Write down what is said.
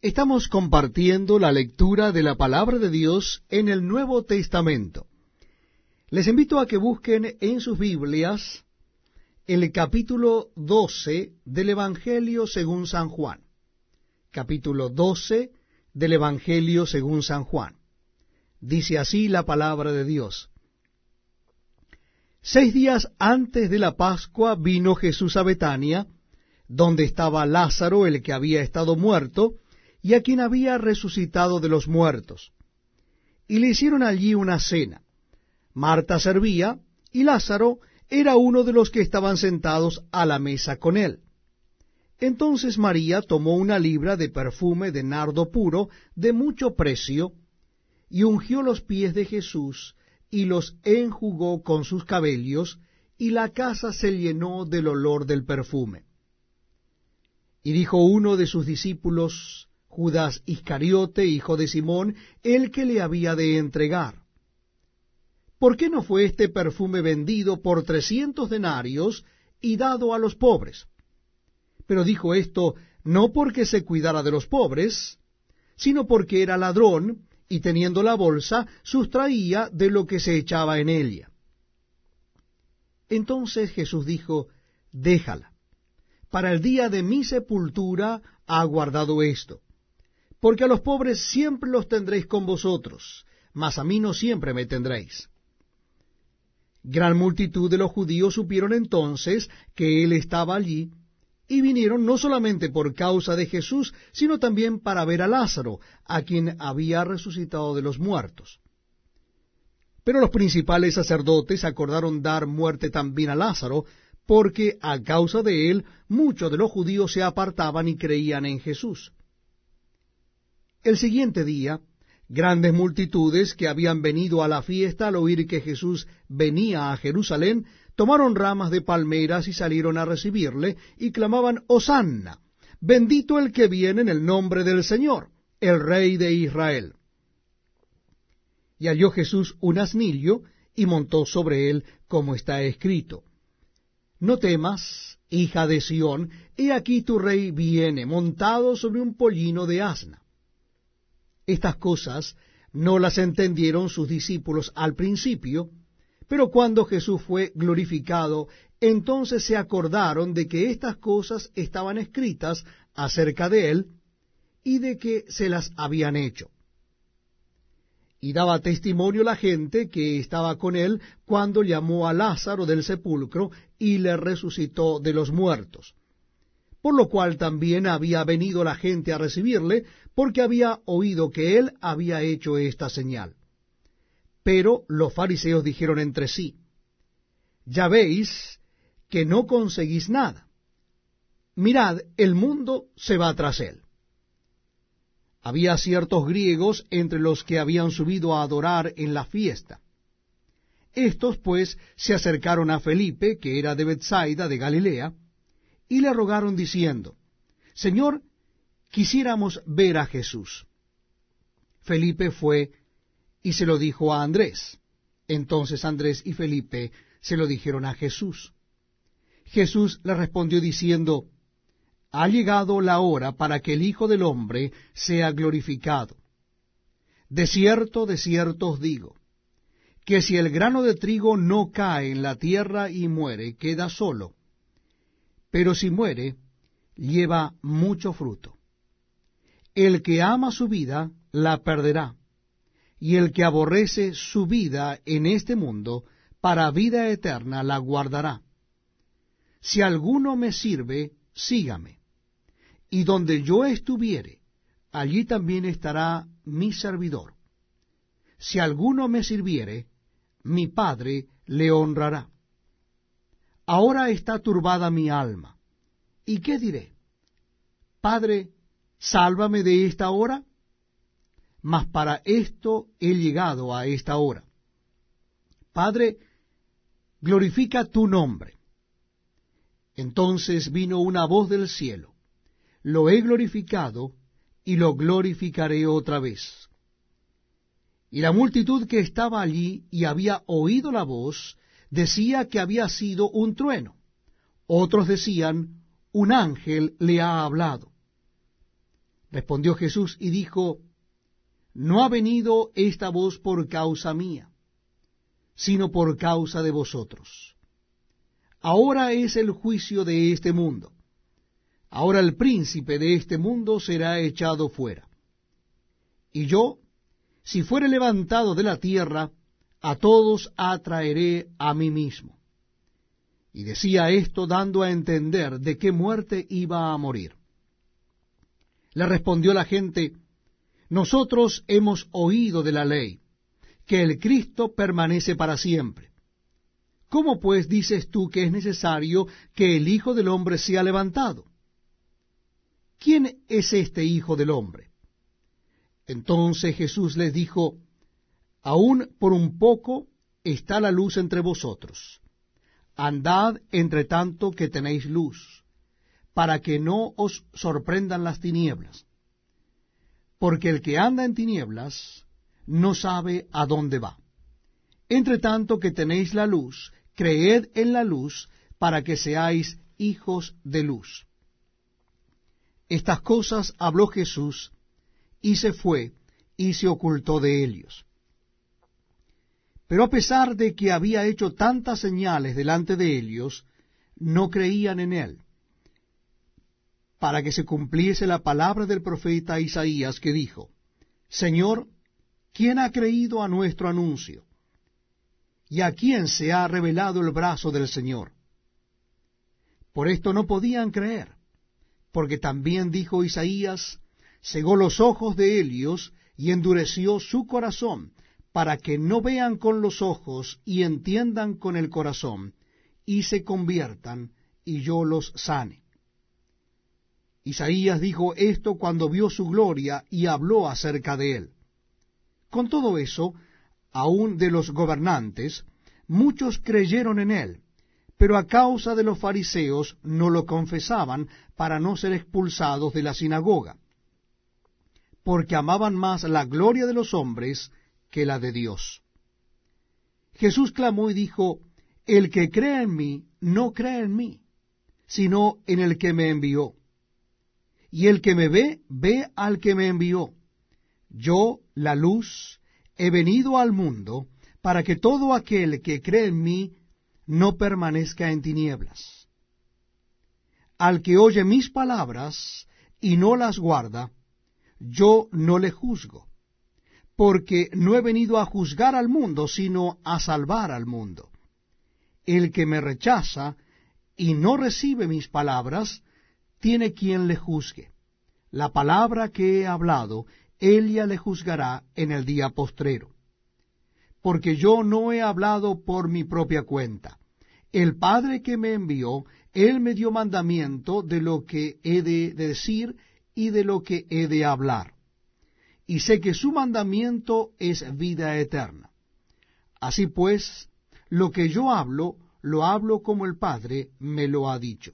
Estamos compartiendo la lectura de la palabra de Dios en el Nuevo Testamento. Les invito a que busquen en sus Biblias el capítulo 12 del Evangelio según San Juan. Capítulo 12 del Evangelio según San Juan. Dice así la palabra de Dios. Seis días antes de la Pascua vino Jesús a Betania, donde estaba Lázaro, el que había estado muerto, y a quien había resucitado de los muertos. Y le hicieron allí una cena. Marta servía, y Lázaro era uno de los que estaban sentados a la mesa con él. Entonces María tomó una libra de perfume de nardo puro de mucho precio, y ungió los pies de Jesús, y los enjugó con sus cabellos, y la casa se llenó del olor del perfume. Y dijo uno de sus discípulos, Judas Iscariote, hijo de Simón, el que le había de entregar. ¿Por qué no fue este perfume vendido por trescientos denarios y dado a los pobres? Pero dijo esto no porque se cuidara de los pobres, sino porque era ladrón, y teniendo la bolsa, sustraía de lo que se echaba en ella. Entonces Jesús dijo, déjala, para el día de mi sepultura ha guardado esto, porque a los pobres siempre los tendréis con vosotros, mas a mí no siempre me tendréis. Gran multitud de los judíos supieron entonces que él estaba allí, y vinieron no solamente por causa de Jesús, sino también para ver a Lázaro, a quien había resucitado de los muertos. Pero los principales sacerdotes acordaron dar muerte también a Lázaro, porque a causa de él muchos de los judíos se apartaban y creían en Jesús. El siguiente día, grandes multitudes que habían venido a la fiesta al oír que Jesús venía a Jerusalén, tomaron ramas de palmeras y salieron a recibirle, y clamaban, Hosanna, bendito el que viene en el nombre del Señor, el Rey de Israel. Y halló Jesús un asnillo, y montó sobre él, como está escrito. No temas, hija de Sión, he aquí tu rey viene, montado sobre un pollino de asna. Estas cosas no las entendieron sus discípulos al principio, pero cuando Jesús fue glorificado, entonces se acordaron de que estas cosas estaban escritas acerca de él y de que se las habían hecho. Y daba testimonio la gente que estaba con él cuando llamó a Lázaro del sepulcro y le resucitó de los muertos. Por lo cual también había venido la gente a recibirle, porque había oído que él había hecho esta señal. Pero los fariseos dijeron entre sí, ya veis que no conseguís nada. Mirad, el mundo se va tras él. Había ciertos griegos entre los que habían subido a adorar en la fiesta. Estos, pues, se acercaron a Felipe, que era de Bethsaida, de Galilea, y le rogaron diciendo, Señor, quisiéramos ver a Jesús. Felipe fue y se lo dijo a Andrés. Entonces Andrés y Felipe se lo dijeron a Jesús. Jesús le respondió diciendo, Ha llegado la hora para que el Hijo del Hombre sea glorificado. De cierto, de cierto os digo, que si el grano de trigo no cae en la tierra y muere, queda solo, pero si muere, lleva mucho fruto. El que ama su vida, la perderá y el que aborrece su vida en este mundo, para vida eterna la guardará. Si alguno me sirve, sígame, y donde yo estuviere, allí también estará mi servidor. Si alguno me sirviere, mi Padre le honrará. Ahora está turbada mi alma. ¿Y qué diré? Padre, sálvame de esta hora mas para esto he llegado a esta hora. Padre, glorifica tu nombre. Entonces vino una voz del cielo, lo he glorificado y lo glorificaré otra vez. Y la multitud que estaba allí y había oído la voz, decía que había sido un trueno. Otros decían, un ángel le ha hablado. Respondió Jesús y dijo, No ha venido esta voz por causa mía, sino por causa de vosotros. Ahora es el juicio de este mundo. Ahora el príncipe de este mundo será echado fuera. Y yo, si fuere levantado de la tierra, a todos atraeré a mí mismo. Y decía esto dando a entender de qué muerte iba a morir. Le respondió la gente, Nosotros hemos oído de la ley, que el Cristo permanece para siempre. ¿Cómo pues dices tú que es necesario que el Hijo del Hombre sea levantado? ¿Quién es este Hijo del Hombre? Entonces Jesús les dijo, Aún por un poco está la luz entre vosotros. Andad entre tanto que tenéis luz, para que no os sorprendan las tinieblas. Porque el que anda en tinieblas no sabe a dónde va. Entre tanto que tenéis la luz, creed en la luz, para que seáis hijos de luz. Estas cosas habló Jesús, y se fue, y se ocultó de ellos. Pero a pesar de que había hecho tantas señales delante de ellos, no creían en él, para que se cumpliese la palabra del profeta Isaías que dijo, Señor, ¿quién ha creído a nuestro anuncio? ¿Y a quién se ha revelado el brazo del Señor? Por esto no podían creer, porque también dijo Isaías, cegó los ojos de ellos y endureció su corazón, para que no vean con los ojos y entiendan con el corazón, y se conviertan, y yo los sane. Isaías dijo esto cuando vio su gloria y habló acerca de él. Con todo eso, aun de los gobernantes, muchos creyeron en él, pero a causa de los fariseos no lo confesaban para no ser expulsados de la sinagoga, porque amaban más la gloria de los hombres que la de Dios. Jesús clamó y dijo, El que cree en mí, no cree en mí, sino en el que me envió. Y el que me ve, ve al que me envió. Yo, la luz, he venido al mundo para que todo aquel que cree en mí no permanezca en tinieblas. Al que oye mis palabras y no las guarda, yo no le juzgo porque no he venido a juzgar al mundo, sino a salvar al mundo. El que me rechaza y no recibe mis palabras, tiene quien le juzgue. La palabra que he hablado, ella le juzgará en el día postrero. Porque yo no he hablado por mi propia cuenta. El Padre que me envió, él me dio mandamiento de lo que he de decir y de lo que he de hablar y sé que su mandamiento es vida eterna. Así pues, lo que yo hablo, lo hablo como el Padre me lo ha dicho.